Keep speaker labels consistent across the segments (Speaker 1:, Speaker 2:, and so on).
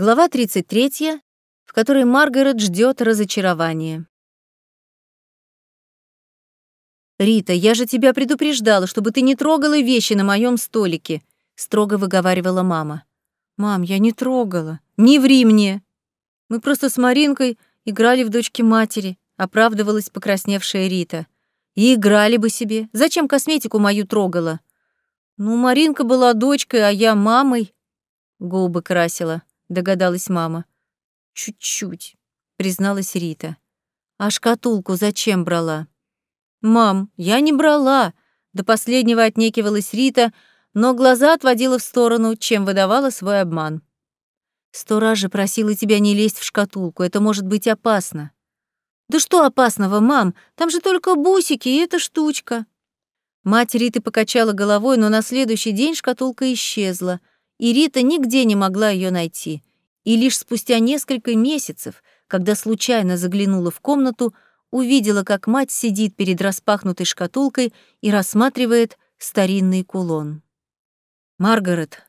Speaker 1: Глава 33, в которой Маргарет ждет разочарования. «Рита, я же тебя предупреждала, чтобы ты не трогала вещи на моем столике», — строго выговаривала мама. «Мам, я не трогала. Не ври мне. Мы просто с Маринкой играли в дочки матери», — оправдывалась покрасневшая Рита. «И играли бы себе. Зачем косметику мою трогала?» «Ну, Маринка была дочкой, а я мамой». Губы красила, догадалась мама. «Чуть-чуть», — призналась Рита. «А шкатулку зачем брала?» «Мам, я не брала!» До последнего отнекивалась Рита, но глаза отводила в сторону, чем выдавала свой обман. «Сто раз же просила тебя не лезть в шкатулку, это может быть опасно». «Да что опасного, мам? Там же только бусики и эта штучка». Мать Риты покачала головой, но на следующий день шкатулка исчезла, и Рита нигде не могла ее найти. И лишь спустя несколько месяцев, когда случайно заглянула в комнату, увидела, как мать сидит перед распахнутой шкатулкой и рассматривает старинный кулон. «Маргарет!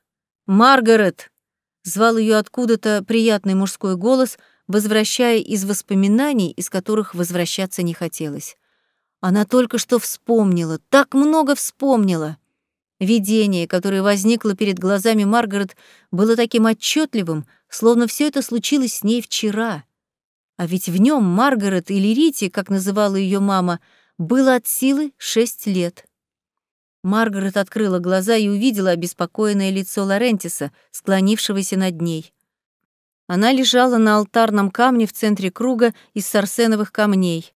Speaker 1: Маргарет!» — звал ее откуда-то приятный мужской голос, возвращая из воспоминаний, из которых возвращаться не хотелось. Она только что вспомнила, так много вспомнила. Видение, которое возникло перед глазами Маргарет, было таким отчетливым, словно все это случилось с ней вчера — а ведь в нем Маргарет или Рити, как называла ее мама, было от силы шесть лет. Маргарет открыла глаза и увидела обеспокоенное лицо Лорентиса, склонившегося над ней. Она лежала на алтарном камне в центре круга из сарсеновых камней.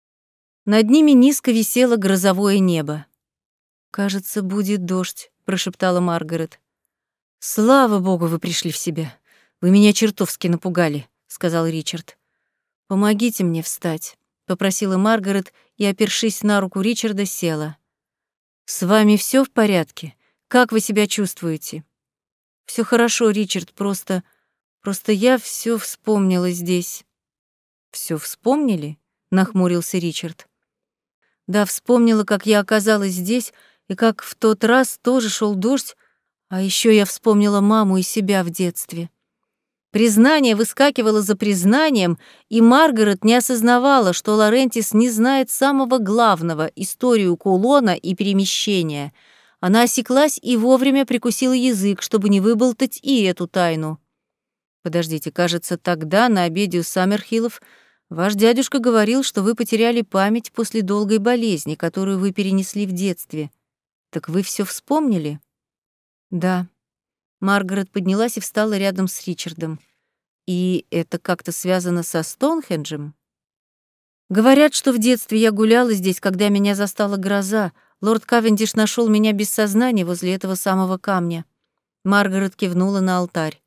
Speaker 1: Над ними низко висело грозовое небо. «Кажется, будет дождь», — прошептала Маргарет. «Слава богу, вы пришли в себя. Вы меня чертовски напугали», — сказал Ричард. «Помогите мне встать», — попросила Маргарет и, опершись на руку Ричарда, села. «С вами все в порядке? Как вы себя чувствуете?» Все хорошо, Ричард, просто... Просто я все вспомнила здесь». Все вспомнили?» — нахмурился Ричард. «Да, вспомнила, как я оказалась здесь, и как в тот раз тоже шел дождь, а еще я вспомнила маму и себя в детстве. Признание выскакивало за признанием, и Маргарет не осознавала, что Лорентис не знает самого главного — историю кулона и перемещения. Она осеклась и вовремя прикусила язык, чтобы не выболтать и эту тайну. «Подождите, кажется, тогда на обеде у Саммерхиллов ваш дядюшка говорил, что вы потеряли память после долгой болезни, которую вы перенесли в детстве. Так вы все вспомнили?» «Да», Маргарет поднялась и встала рядом с Ричардом. «И это как-то связано со Стоунхенджем?» «Говорят, что в детстве я гуляла здесь, когда меня застала гроза. Лорд Кавендиш нашел меня без сознания возле этого самого камня». Маргарет кивнула на алтарь.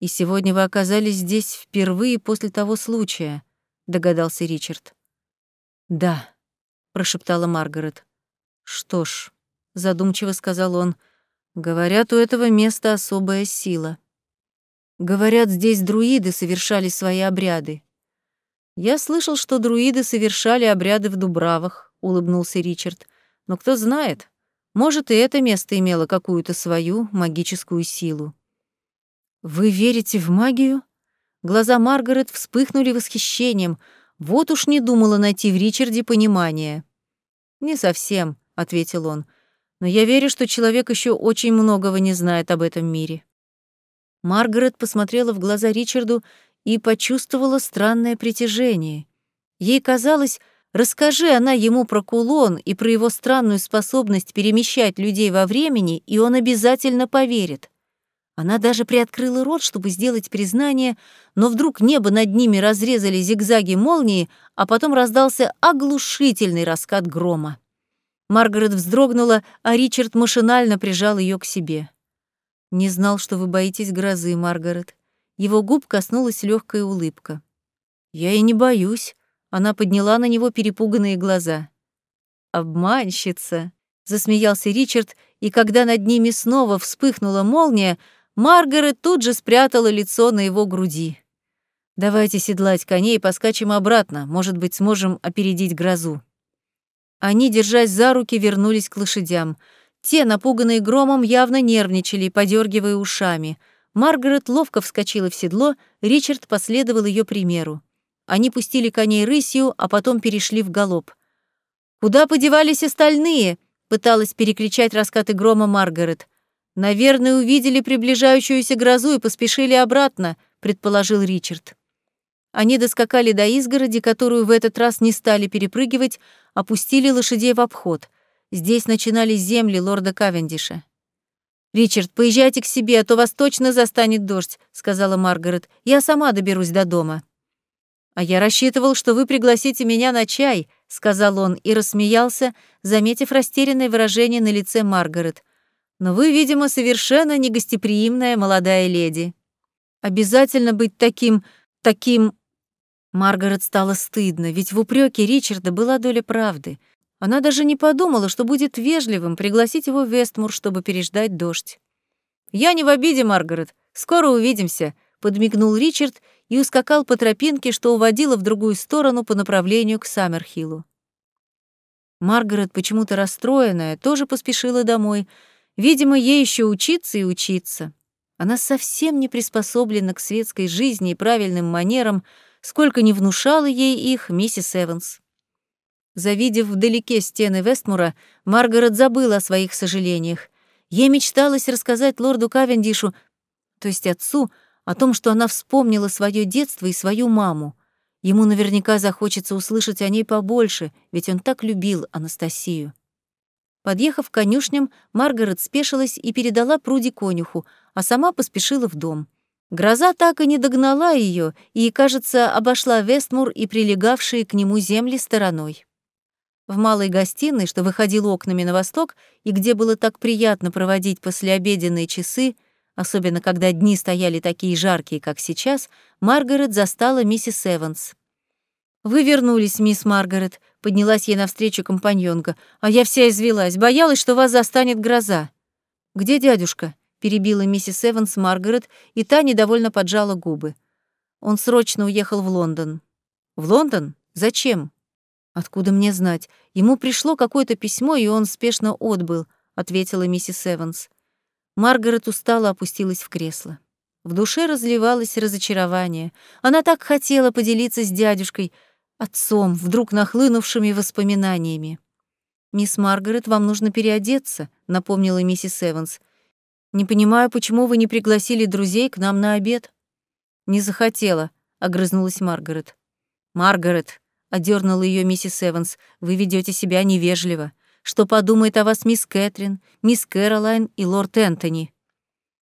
Speaker 1: «И сегодня вы оказались здесь впервые после того случая», — догадался Ричард. «Да», — прошептала Маргарет. «Что ж», — задумчиво сказал он, — Говорят, у этого места особая сила. Говорят, здесь друиды совершали свои обряды. Я слышал, что друиды совершали обряды в Дубравах, улыбнулся Ричард. Но кто знает, может, и это место имело какую-то свою магическую силу. Вы верите в магию? Глаза Маргарет вспыхнули восхищением. Вот уж не думала найти в Ричарде понимание. Не совсем, ответил он но я верю, что человек еще очень многого не знает об этом мире. Маргарет посмотрела в глаза Ричарду и почувствовала странное притяжение. Ей казалось, расскажи она ему про кулон и про его странную способность перемещать людей во времени, и он обязательно поверит. Она даже приоткрыла рот, чтобы сделать признание, но вдруг небо над ними разрезали зигзаги молнии, а потом раздался оглушительный раскат грома. Маргарет вздрогнула, а Ричард машинально прижал ее к себе. «Не знал, что вы боитесь грозы, Маргарет». Его губ коснулась легкая улыбка. «Я и не боюсь», — она подняла на него перепуганные глаза. «Обманщица», — засмеялся Ричард, и когда над ними снова вспыхнула молния, Маргарет тут же спрятала лицо на его груди. «Давайте седлать коней и поскачем обратно, может быть, сможем опередить грозу». Они, держась за руки, вернулись к лошадям. Те, напуганные громом, явно нервничали, подергивая ушами. Маргарет ловко вскочила в седло, Ричард последовал ее примеру. Они пустили коней рысью, а потом перешли в галоп. «Куда подевались остальные?» — пыталась перекричать раскаты грома Маргарет. «Наверное, увидели приближающуюся грозу и поспешили обратно», — предположил Ричард. Они доскакали до изгороди, которую в этот раз не стали перепрыгивать, опустили лошадей в обход. Здесь начинались земли лорда Кавендиша. «Ричард, поезжайте к себе, а то вас точно застанет дождь», — сказала Маргарет. «Я сама доберусь до дома». «А я рассчитывал, что вы пригласите меня на чай», — сказал он и рассмеялся, заметив растерянное выражение на лице Маргарет. «Но вы, видимо, совершенно негостеприимная молодая леди. Обязательно быть таким... таким...» Маргарет стало стыдно, ведь в упреке Ричарда была доля правды. Она даже не подумала, что будет вежливым пригласить его в Вестмур, чтобы переждать дождь. «Я не в обиде, Маргарет. Скоро увидимся», — подмигнул Ричард и ускакал по тропинке, что уводила в другую сторону по направлению к Саммерхиллу. Маргарет, почему-то расстроенная, тоже поспешила домой. Видимо, ей еще учиться и учиться. Она совсем не приспособлена к светской жизни и правильным манерам, сколько не внушала ей их миссис Эванс. Завидев вдалеке стены Вестмура, Маргарет забыла о своих сожалениях. Ей мечталось рассказать лорду Кавендишу, то есть отцу, о том, что она вспомнила свое детство и свою маму. Ему наверняка захочется услышать о ней побольше, ведь он так любил Анастасию. Подъехав к конюшням, Маргарет спешилась и передала пруди конюху, а сама поспешила в дом. Гроза так и не догнала ее и, кажется, обошла Вестмур и прилегавшие к нему земли стороной. В малой гостиной, что выходила окнами на восток и где было так приятно проводить послеобеденные часы, особенно когда дни стояли такие жаркие, как сейчас, Маргарет застала миссис Эванс. «Вы вернулись, мисс Маргарет», — поднялась ей навстречу компаньонка, «а я вся извелась, боялась, что вас застанет гроза». «Где дядюшка?» — перебила миссис Эванс Маргарет, и та недовольно поджала губы. Он срочно уехал в Лондон. «В Лондон? Зачем?» «Откуда мне знать? Ему пришло какое-то письмо, и он спешно отбыл», — ответила миссис Эванс. Маргарет устало опустилась в кресло. В душе разливалось разочарование. Она так хотела поделиться с дядюшкой, отцом, вдруг нахлынувшими воспоминаниями. «Мисс Маргарет, вам нужно переодеться», — напомнила миссис Эванс. «Не понимаю, почему вы не пригласили друзей к нам на обед?» «Не захотела», — огрызнулась Маргарет. «Маргарет, одернула ее миссис Эванс. Вы ведете себя невежливо. Что подумает о вас мисс Кэтрин, мисс Кэролайн и лорд Энтони?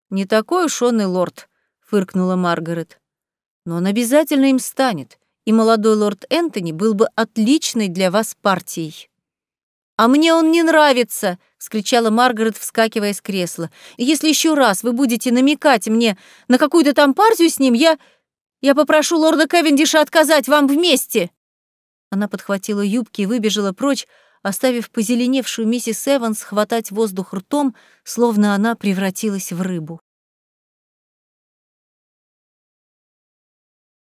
Speaker 1: Не такой уж он и лорд, фыркнула Маргарет. Но он обязательно им станет, и молодой лорд Энтони был бы отличной для вас партией. «А мне он не нравится!» — вскричала Маргарет, вскакивая с кресла. «Если еще раз вы будете намекать мне на какую-то там партию с ним, я... я попрошу лорда Кевиндиша отказать вам вместе!» Она подхватила юбки и выбежала прочь, оставив позеленевшую миссис Эванс хватать воздух ртом, словно она превратилась в рыбу.